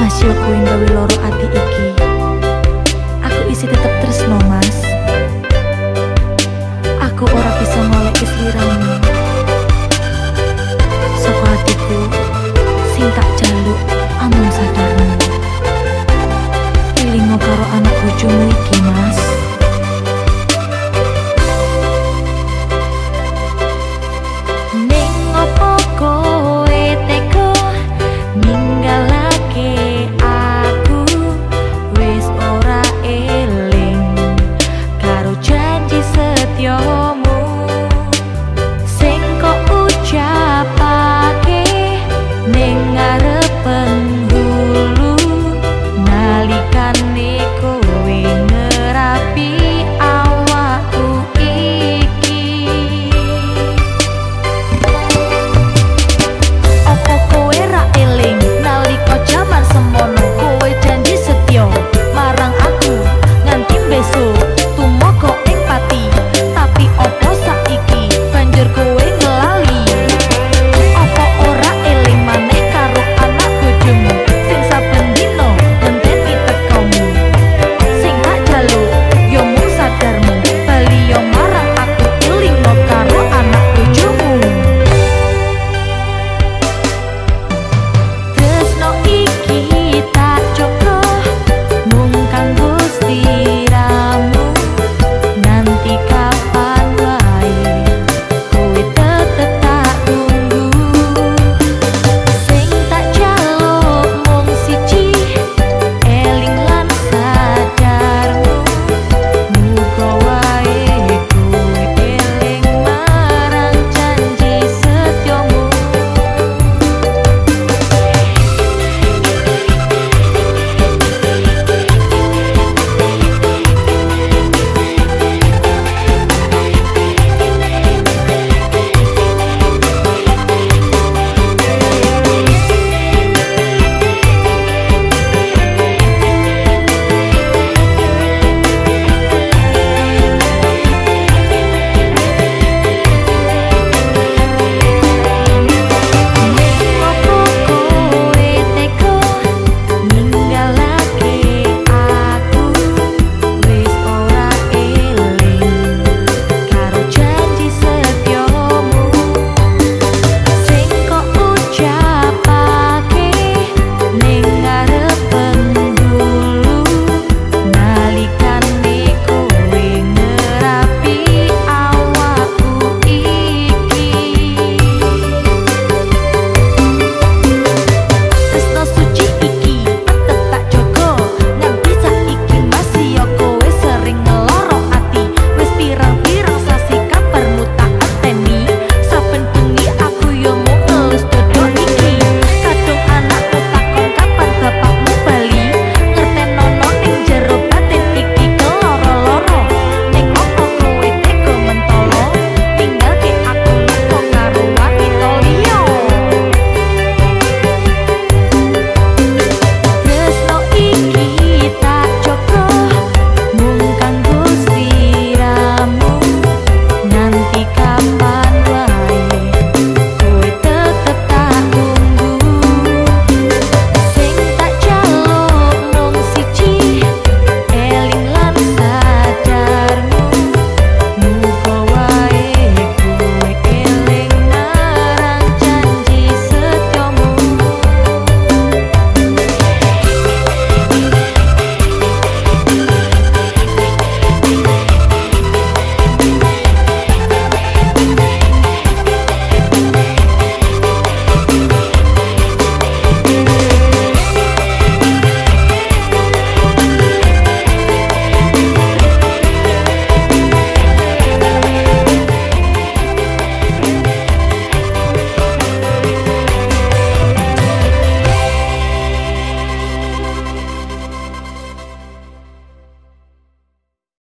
Masih yo kuwi gawe loro ati iki. Aku isi tetep tresno mas. Aku ora bisa ngolek isliramu soko hatiku sing tak jaluk amung sadarmu? Ilingo karo anak bojomu iki mas.